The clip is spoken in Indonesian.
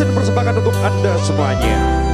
Production persembahkan untuk Anda semuanya.